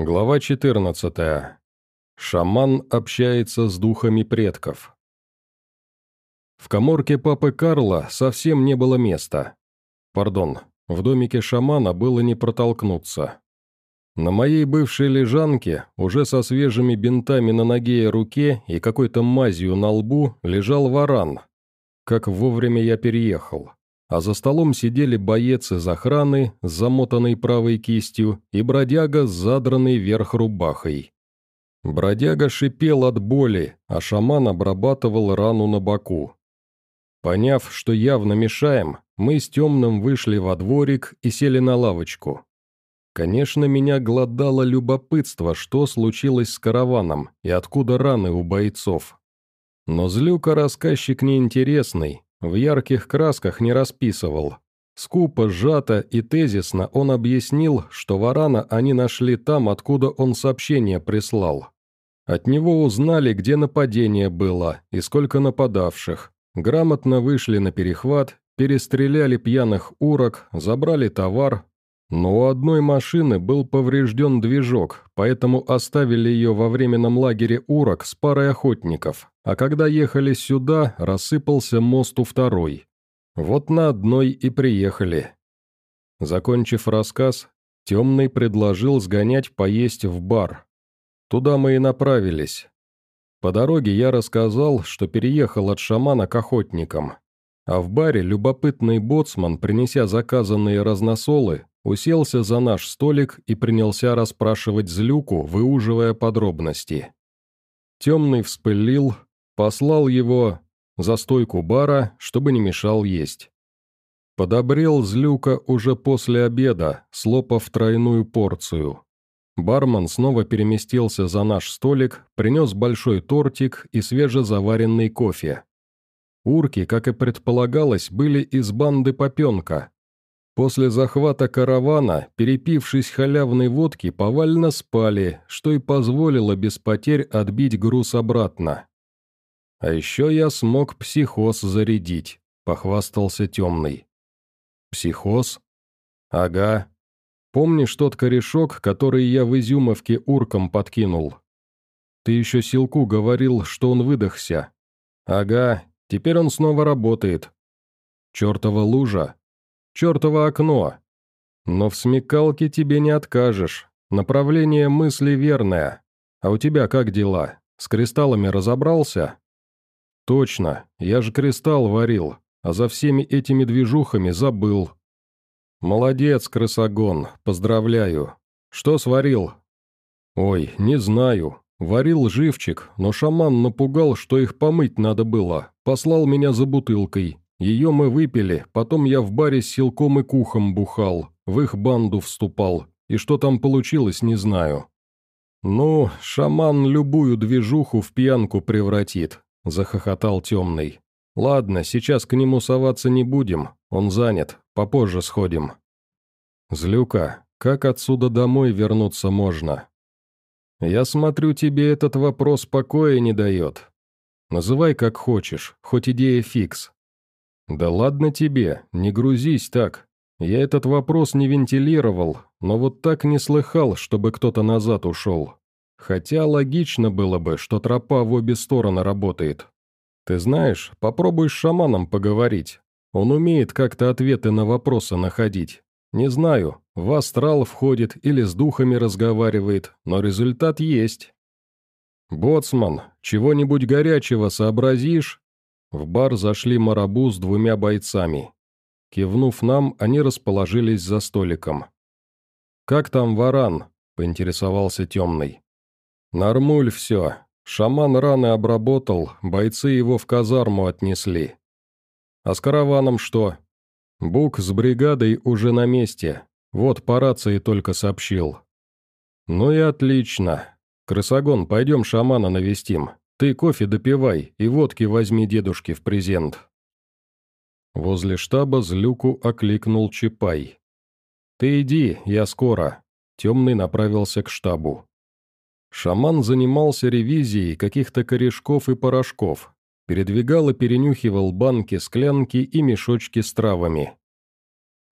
Глава 14. Шаман общается с духами предков. В коморке папы Карла совсем не было места. Пардон, в домике шамана было не протолкнуться. На моей бывшей лежанке, уже со свежими бинтами на ноге и руке и какой-то мазью на лбу, лежал варан. Как вовремя я переехал а за столом сидели боец из охраны с замотанной правой кистью и бродяга с задранной вверх рубахой. Бродяга шипел от боли, а шаман обрабатывал рану на боку. Поняв, что явно мешаем, мы с темным вышли во дворик и сели на лавочку. Конечно, меня глодало любопытство, что случилось с караваном и откуда раны у бойцов. Но злюка рассказчик неинтересный, в ярких красках не расписывал. Скупо, сжато и тезисно он объяснил, что варана они нашли там, откуда он сообщение прислал. От него узнали, где нападение было и сколько нападавших. Грамотно вышли на перехват, перестреляли пьяных урок, забрали товар, но у одной машины был поврежден движок, поэтому оставили ее во временном лагере Урок с парой охотников, а когда ехали сюда, рассыпался мост у второй. Вот на одной и приехали. Закончив рассказ, Темный предложил сгонять поесть в бар. Туда мы и направились. По дороге я рассказал, что переехал от шамана к охотникам. А в баре любопытный боцман, принеся заказанные разносолы, уселся за наш столик и принялся расспрашивать Злюку, выуживая подробности. Темный вспылил, послал его за стойку бара, чтобы не мешал есть. Подобрел Злюка уже после обеда, слопав тройную порцию. Бармен снова переместился за наш столик, принес большой тортик и свежезаваренный кофе. Урки, как и предполагалось, были из банды Попенка, После захвата каравана, перепившись халявной водки, повально спали, что и позволило без потерь отбить груз обратно. «А еще я смог психоз зарядить», — похвастался темный. «Психоз? Ага. Помнишь тот корешок, который я в Изюмовке урком подкинул? Ты еще Силку говорил, что он выдохся. Ага, теперь он снова работает. Чертова лужа, чертово окно. Но в смекалке тебе не откажешь. Направление мысли верное. А у тебя как дела? С кристаллами разобрался? Точно, я же кристалл варил, а за всеми этими движухами забыл. Молодец, крысогон, поздравляю. Что сварил? Ой, не знаю. Варил живчик, но шаман напугал, что их помыть надо было. Послал меня за бутылкой. Ее мы выпили, потом я в баре с силком и кухом бухал, в их банду вступал, и что там получилось, не знаю. «Ну, шаман любую движуху в пьянку превратит», — захохотал темный. «Ладно, сейчас к нему соваться не будем, он занят, попозже сходим». «Злюка, как отсюда домой вернуться можно?» «Я смотрю, тебе этот вопрос покоя не дает. Называй как хочешь, хоть идея фикс, «Да ладно тебе, не грузись так. Я этот вопрос не вентилировал, но вот так не слыхал, чтобы кто-то назад ушел. Хотя логично было бы, что тропа в обе стороны работает. Ты знаешь, попробуй с шаманом поговорить. Он умеет как-то ответы на вопросы находить. Не знаю, в астрал входит или с духами разговаривает, но результат есть. «Боцман, чего-нибудь горячего сообразишь?» В бар зашли марабу с двумя бойцами. Кивнув нам, они расположились за столиком. «Как там варан?» – поинтересовался темный. «Нормуль все. Шаман раны обработал, бойцы его в казарму отнесли. А с караваном что? Бук с бригадой уже на месте. Вот по рации только сообщил. Ну и отлично. Крысогон, пойдем шамана навестим. Ты кофе допивай и водки возьми дедушке в презент». Возле штаба Злюку окликнул Чапай. «Ты иди, я скоро». Темный направился к штабу. Шаман занимался ревизией каких-то корешков и порошков, передвигал и перенюхивал банки, склянки и мешочки с травами.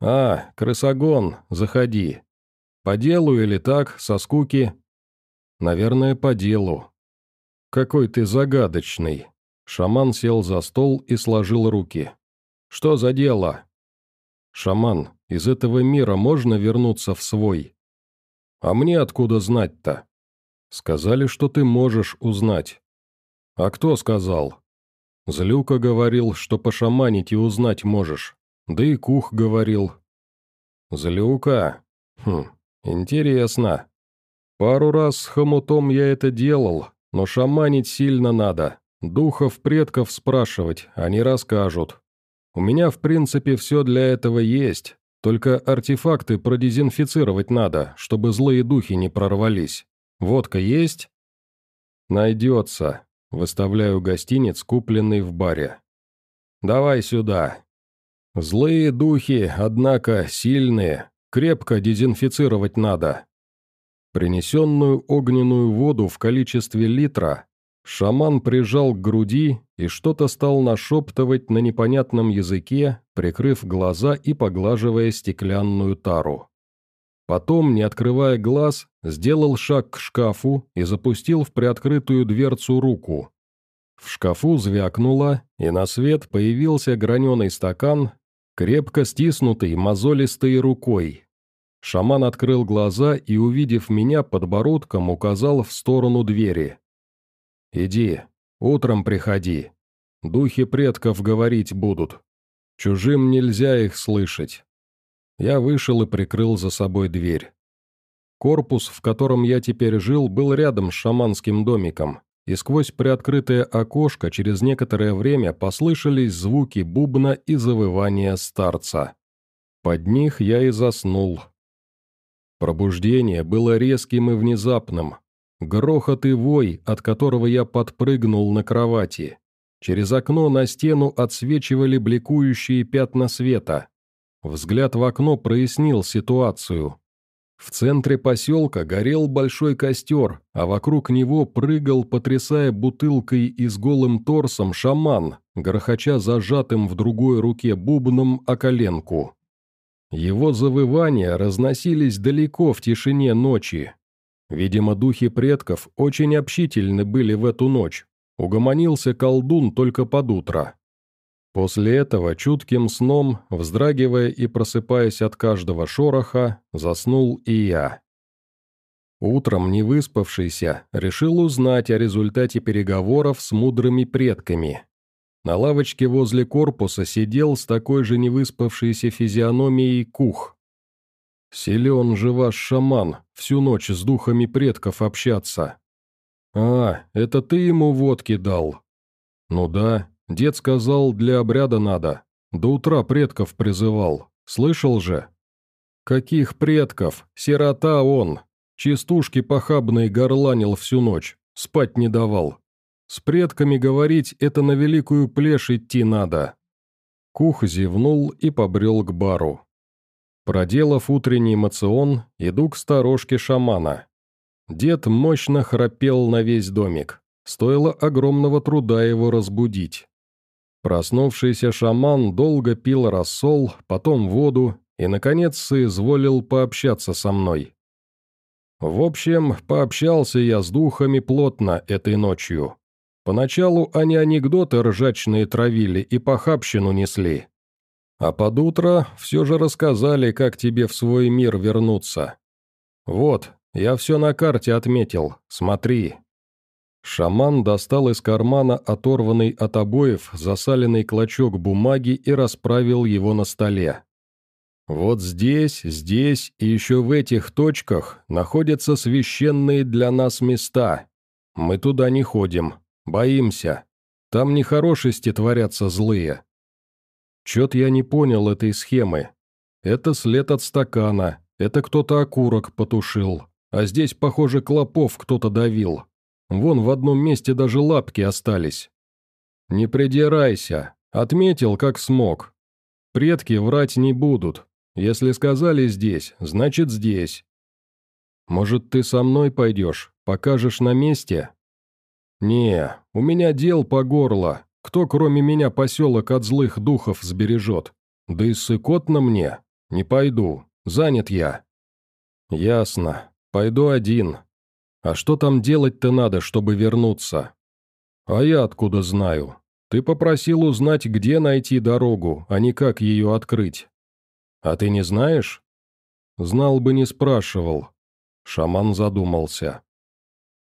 «А, крысогон, заходи. По делу или так, со скуки?» «Наверное, по делу». «Какой ты загадочный». Шаман сел за стол и сложил руки. «Что за дело?» «Шаман, из этого мира можно вернуться в свой?» «А мне откуда знать-то?» «Сказали, что ты можешь узнать». «А кто сказал?» «Злюка говорил, что пошаманить и узнать можешь. Да и Кух говорил». «Злюка? Хм, интересно. Пару раз с хомутом я это делал, но шаманить сильно надо. Духов предков спрашивать, они расскажут. У меня, в принципе, все для этого есть, только артефакты продезинфицировать надо, чтобы злые духи не прорвались. Водка есть?» «Найдется», — выставляю гостиниц, купленный в баре. «Давай сюда». «Злые духи, однако, сильные, крепко дезинфицировать надо». Принесенную огненную воду в количестве литра шаман прижал к груди и что-то стал нашептывать на непонятном языке, прикрыв глаза и поглаживая стеклянную тару. Потом, не открывая глаз, сделал шаг к шкафу и запустил в приоткрытую дверцу руку. В шкафу звякнуло, и на свет появился граненый стакан, крепко стиснутый мозолистой рукой. Шаман открыл глаза и, увидев меня, подбородком указал в сторону двери. «Иди, утром приходи. Духи предков говорить будут. Чужим нельзя их слышать». Я вышел и прикрыл за собой дверь. Корпус, в котором я теперь жил, был рядом с шаманским домиком, и сквозь приоткрытое окошко через некоторое время послышались звуки бубна и завывания старца. Под них я и заснул, Пробуждение было резким и внезапным. Грохот и вой, от которого я подпрыгнул на кровати. Через окно на стену отсвечивали бликующие пятна света. Взгляд в окно прояснил ситуацию. В центре поселка горел большой костер, а вокруг него прыгал, потрясая бутылкой и с голым торсом, шаман, грохоча зажатым в другой руке бубном о коленку. Его завывания разносились далеко в тишине ночи. Видимо, духи предков очень общительны были в эту ночь. Угомонился колдун только под утро. После этого чутким сном, вздрагивая и просыпаясь от каждого шороха, заснул и я. Утром, не выспавшийся, решил узнать о результате переговоров с мудрыми предками. На лавочке возле корпуса сидел с такой же невыспавшейся физиономией кух. Силен же ваш шаман, всю ночь с духами предков общаться. А, это ты ему водки дал? Ну да, дед сказал, для обряда надо. До утра предков призывал, слышал же? Каких предков? Сирота он. Частушки похабные горланил всю ночь, спать не давал. С предками говорить – это на великую плешь идти надо». Кух зевнул и побрел к бару. Проделав утренний мацион, иду к сторожке шамана. Дед мощно храпел на весь домик. Стоило огромного труда его разбудить. Проснувшийся шаман долго пил рассол, потом воду и, наконец, соизволил пообщаться со мной. В общем, пообщался я с духами плотно этой ночью. Поначалу они анекдоты ржачные травили и похабщину несли. А под утро все же рассказали, как тебе в свой мир вернуться. Вот, я все на карте отметил, смотри. Шаман достал из кармана оторванный от обоев засаленный клочок бумаги и расправил его на столе. Вот здесь, здесь и еще в этих точках находятся священные для нас места. Мы туда не ходим, Боимся. Там нехорошести творятся злые. Чет я не понял этой схемы. Это след от стакана, это кто-то окурок потушил, а здесь, похоже, клопов кто-то давил. Вон в одном месте даже лапки остались. Не придирайся, отметил, как смог. Предки врать не будут. Если сказали здесь, значит здесь. Может, ты со мной пойдешь, покажешь на месте?» «Не, у меня дел по горло. Кто, кроме меня, поселок от злых духов сбережет? Да и сыкотно мне. Не пойду. Занят я». «Ясно. Пойду один. А что там делать-то надо, чтобы вернуться?» «А я откуда знаю? Ты попросил узнать, где найти дорогу, а не как ее открыть. А ты не знаешь?» «Знал бы, не спрашивал». Шаман задумался.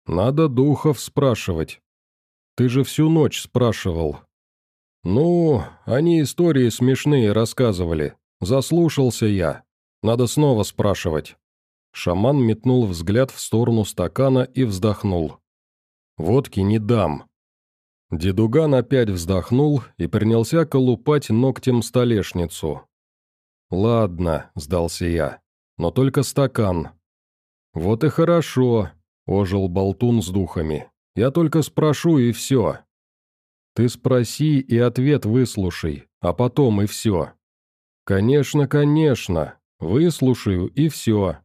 «Надо духов спрашивать. Ты же всю ночь спрашивал». «Ну, они истории смешные рассказывали. Заслушался я. Надо снова спрашивать». Шаман метнул взгляд в сторону стакана и вздохнул. «Водки не дам». Дедуган опять вздохнул и принялся колупать ногтем столешницу. «Ладно», — сдался я, — «но только стакан». «Вот и хорошо», — ожил болтун с духами. «Я только спрошу, и все». «Ты спроси и ответ выслушай, а потом и все». «Конечно, конечно. Выслушаю, и все».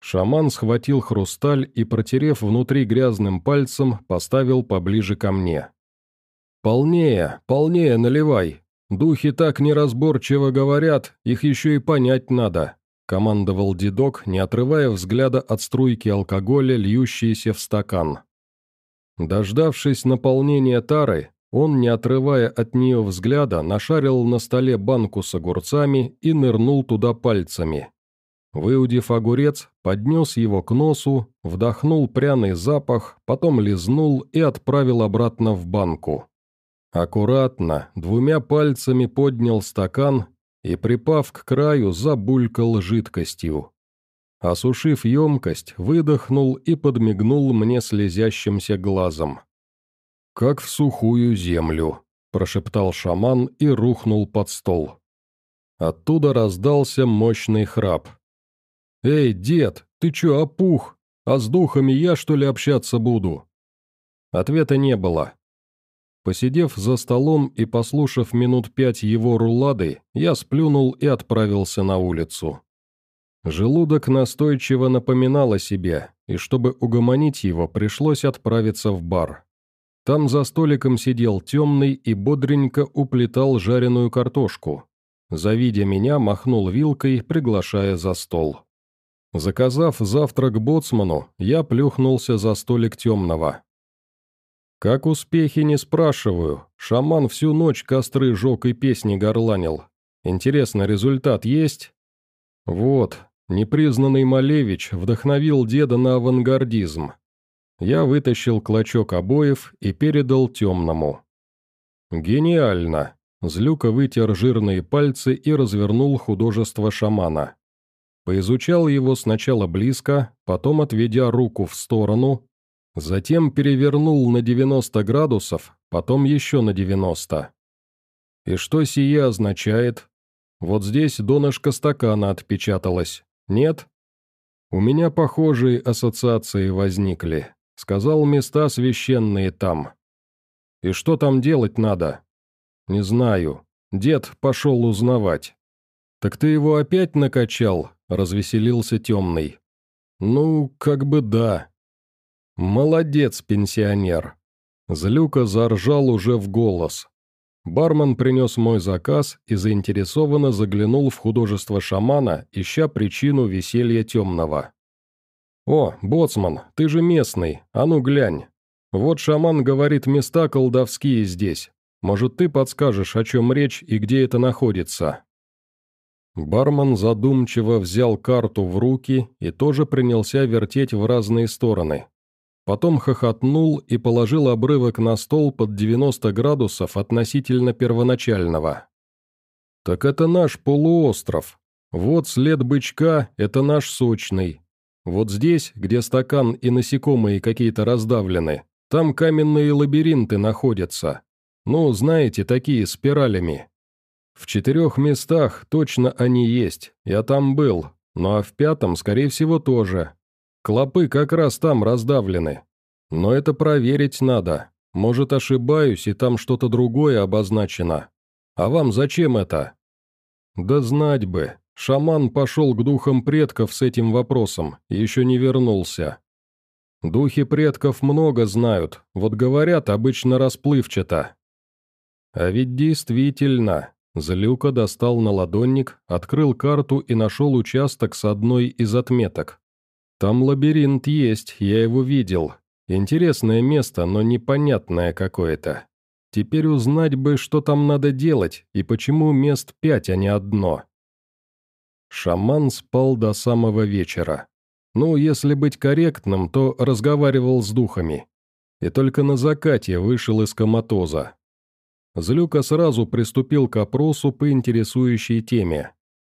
Шаман схватил хрусталь и, протерев внутри грязным пальцем, поставил поближе ко мне. «Полнее, полнее наливай. Духи так неразборчиво говорят, их еще и понять надо», — командовал дедок, не отрывая взгляда от струйки алкоголя, льющейся в стакан. Дождавшись наполнения тары, он, не отрывая от нее взгляда, нашарил на столе банку с огурцами и нырнул туда пальцами. Выудив огурец, поднес его к носу, вдохнул пряный запах, потом лизнул и отправил обратно в банку. Аккуратно, двумя пальцами поднял стакан и, припав к краю, забулькал жидкостью. Осушив емкость, выдохнул и подмигнул мне слезящимся глазом. «Как в сухую землю», – прошептал шаман и рухнул под стол. Оттуда раздался мощный храп. «Эй, дед, ты чё, опух? А с духами я, что ли, общаться буду?» Ответа не было. Посидев за столом и послушав минут пять его рулады, я сплюнул и отправился на улицу. Желудок настойчиво напоминал о себе, и чтобы угомонить его, пришлось отправиться в бар. Там за столиком сидел темный и бодренько уплетал жареную картошку. Завидя меня, махнул вилкой, приглашая за стол. Заказав завтрак боцману, я плюхнулся за столик темного. Как успехи, не спрашиваю. Шаман всю ночь костры жег и песни горланил. Интересно, результат есть? Вот, непризнанный Малевич вдохновил деда на авангардизм. Я вытащил клочок обоев и передал темному. «Гениально!» Злюка вытер жирные пальцы и развернул художество шамана. Поизучал его сначала близко, потом отведя руку в сторону, затем перевернул на 90 градусов, потом еще на 90. И что сие означает? Вот здесь донышко стакана отпечаталось, нет? У меня похожие ассоциации возникли. Сказал, места священные там. И что там делать надо? Не знаю. Дед пошел узнавать. Так ты его опять накачал? Развеселился темный. Ну, как бы да. Молодец, пенсионер. Злюка заржал уже в голос. Бармен принес мой заказ и заинтересованно заглянул в художество шамана, ища причину веселья темного. «О, боцман, ты же местный, а ну глянь. Вот шаман говорит, места колдовские здесь. Может, ты подскажешь, о чем речь и где это находится?» Бармен задумчиво взял карту в руки и тоже принялся вертеть в разные стороны. Потом хохотнул и положил обрывок на стол под 90 градусов относительно первоначального. «Так это наш полуостров. Вот след бычка – это наш сочный. Вот здесь, где стакан и насекомые какие-то раздавлены, там каменные лабиринты находятся. Ну, знаете, такие спиралями. В четырех местах точно они есть, я там был, ну а в пятом, скорее всего, тоже. Клопы как раз там раздавлены. Но это проверить надо. Может, ошибаюсь, и там что-то другое обозначено. А вам зачем это? Да знать бы. Шаман пошел к духам предков с этим вопросом еще не вернулся. Духи предков много знают, вот говорят обычно расплывчато. А ведь действительно, Злюка достал на ладонник, открыл карту и нашел участок с одной из отметок, Там лабиринт есть, я его видел. Интересное место, но непонятное какое-то. Теперь узнать бы, что там надо делать, и почему мест пять, а не одно. Шаман спал до самого вечера. Ну, если быть корректным, то разговаривал с духами. И только на закате вышел из коматоза. Злюка сразу приступил к опросу по интересующей теме.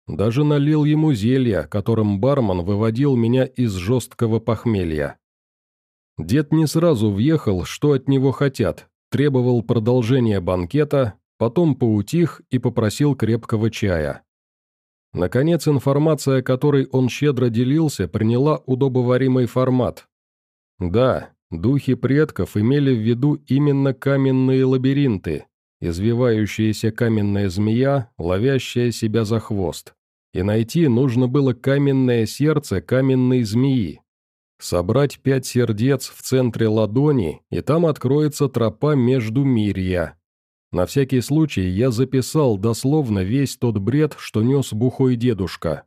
Даже налил ему зелья, которым бармен выводил меня из жесткого похмелья. Дед не сразу въехал, что от него хотят, требовал продолжения банкета, потом поутих и попросил крепкого чая. Наконец, информация, которой он щедро делился, приняла удобоваримый формат. Да, духи предков имели в виду именно каменные лабиринты, извивающаяся каменная змея, ловящая себя за хвост и найти нужно было каменное сердце каменной змеи. Собрать пять сердец в центре ладони, и там откроется тропа между мирья. На всякий случай я записал дословно весь тот бред, что нес бухой дедушка.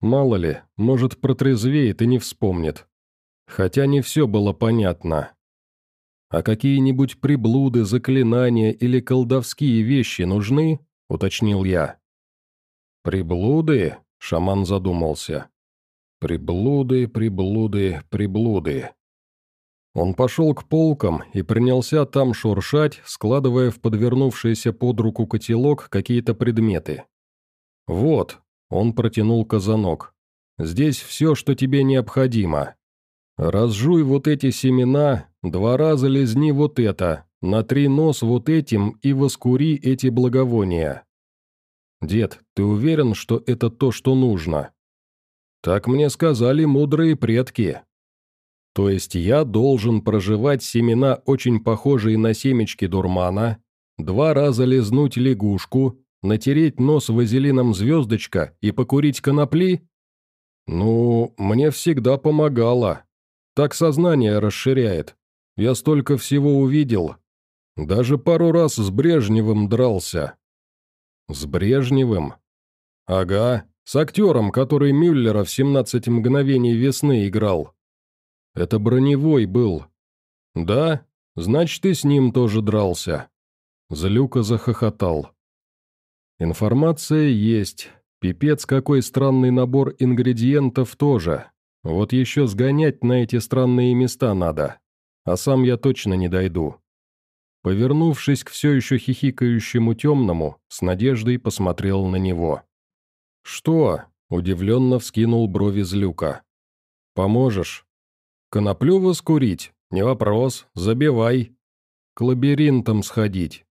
Мало ли, может протрезвеет и не вспомнит. Хотя не все было понятно. А какие-нибудь приблуды, заклинания или колдовские вещи нужны, уточнил я. «Приблуды?» — шаман задумался. «Приблуды, приблуды, приблуды». Он пошел к полкам и принялся там шуршать, складывая в подвернувшийся под руку котелок какие-то предметы. «Вот», — он протянул казанок, — «здесь все, что тебе необходимо. Разжуй вот эти семена, два раза лизни вот это, натри нос вот этим и воскури эти благовония. «Дед, ты уверен, что это то, что нужно?» «Так мне сказали мудрые предки». «То есть я должен проживать семена, очень похожие на семечки дурмана, два раза лизнуть лягушку, натереть нос вазелином звездочка и покурить конопли?» «Ну, мне всегда помогало. Так сознание расширяет. Я столько всего увидел. Даже пару раз с Брежневым дрался. «С Брежневым?» «Ага, с актером, который Мюллера в «17 мгновений весны» играл. Это броневой был. Да? Значит, ты с ним тоже дрался». Злюка захохотал. «Информация есть. Пипец, какой странный набор ингредиентов тоже. Вот еще сгонять на эти странные места надо. А сам я точно не дойду. Повернувшись к все еще хихикающему темному, с надеждой посмотрел на него. «Что?» – удивленно вскинул брови злюка. «Поможешь?» «Коноплю воскурить? Не вопрос, забивай. К лабиринтам сходить».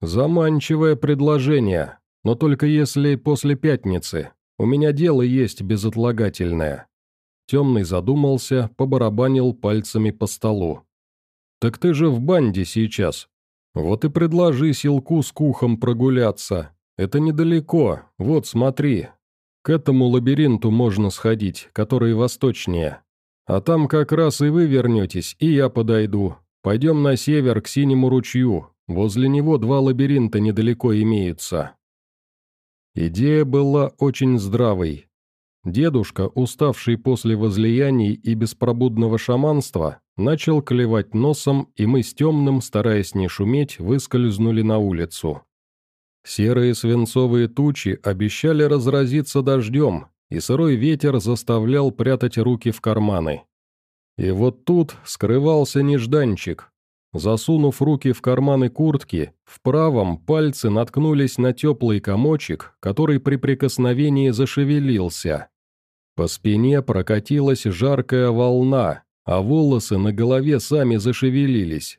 «Заманчивое предложение, но только если после пятницы. У меня дело есть безотлагательное». Темный задумался, побарабанил пальцами по столу. «Так ты же в банде сейчас. Вот и предложи силку с кухом прогуляться. Это недалеко, вот смотри. К этому лабиринту можно сходить, который восточнее. А там как раз и вы вернетесь, и я подойду. Пойдем на север, к Синему ручью. Возле него два лабиринта недалеко имеются». Идея была очень здравой. Дедушка, уставший после возлияний и беспробудного шаманства, начал клевать носом, и мы с темным, стараясь не шуметь, выскользнули на улицу. Серые свинцовые тучи обещали разразиться дождем, и сырой ветер заставлял прятать руки в карманы. И вот тут скрывался нежданчик. Засунув руки в карманы куртки, в правом пальцы наткнулись на теплый комочек, который при прикосновении зашевелился. По спине прокатилась жаркая волна, а волосы на голове сами зашевелились.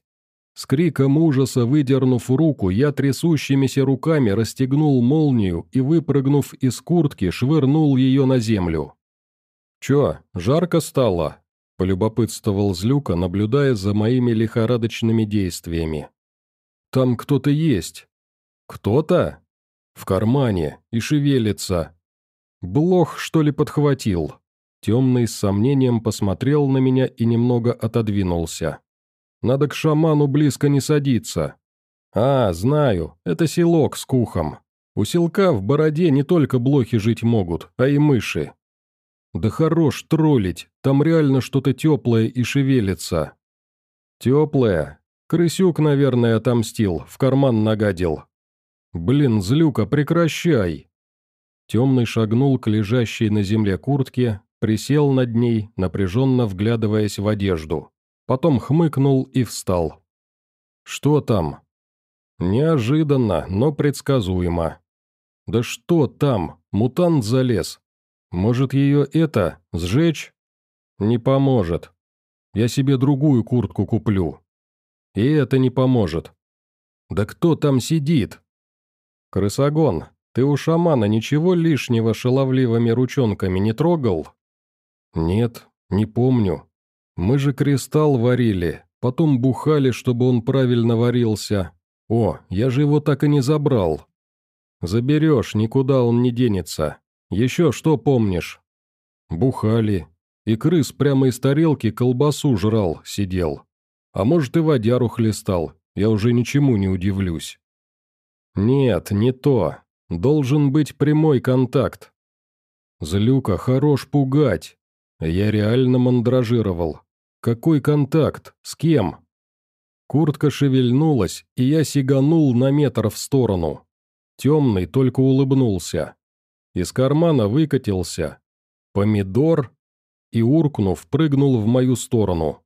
С криком ужаса выдернув руку, я трясущимися руками расстегнул молнию и, выпрыгнув из куртки, швырнул ее на землю. «Чё, жарко стало?» – полюбопытствовал Злюка, наблюдая за моими лихорадочными действиями. «Там кто-то есть». «Кто-то?» «В кармане, и шевелится», Блох, что ли, подхватил? Темный с сомнением посмотрел на меня и немного отодвинулся. Надо к шаману близко не садиться. А, знаю, это селок с кухом. У селка в бороде не только блохи жить могут, а и мыши. Да хорош троллить, там реально что-то теплое и шевелится. Теплое? Крысюк, наверное, отомстил, в карман нагадил. Блин, злюка, прекращай. Темный шагнул к лежащей на земле куртке, присел над ней, напряженно вглядываясь в одежду. Потом хмыкнул и встал. «Что там?» «Неожиданно, но предсказуемо». «Да что там? Мутант залез. Может, ее это, сжечь?» «Не поможет. Я себе другую куртку куплю». «И это не поможет». «Да кто там сидит?» «Крысогон, ты у шамана ничего лишнего шаловливыми ручонками не трогал?» «Нет, не помню. Мы же кристалл варили, потом бухали, чтобы он правильно варился. О, я же его так и не забрал». «Заберешь, никуда он не денется. Еще что помнишь?» «Бухали. И крыс прямо из тарелки колбасу жрал, сидел. А может, и водяру хлестал, я уже ничему не удивлюсь». «Нет, не то. Должен быть прямой контакт». «Злюка, хорош пугать. Я реально мандражировал. Какой контакт? С кем?» Куртка шевельнулась, и я сиганул на метр в сторону. Темный только улыбнулся. Из кармана выкатился. Помидор и, уркнув, прыгнул в мою сторону.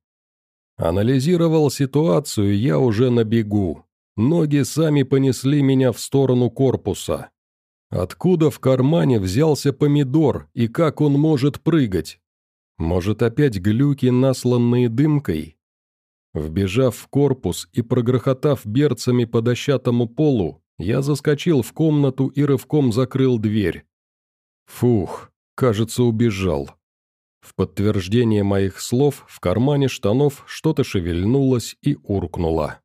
Анализировал ситуацию я уже на бегу. Ноги сами понесли меня в сторону корпуса. Откуда в кармане взялся помидор и как он может прыгать? Может, опять глюки, насланные дымкой? Вбежав в корпус и прогрохотав берцами по дощатому полу, я заскочил в комнату и рывком закрыл дверь. Фух, кажется, убежал. В подтверждение моих слов в кармане штанов что-то шевельнулось и уркнуло.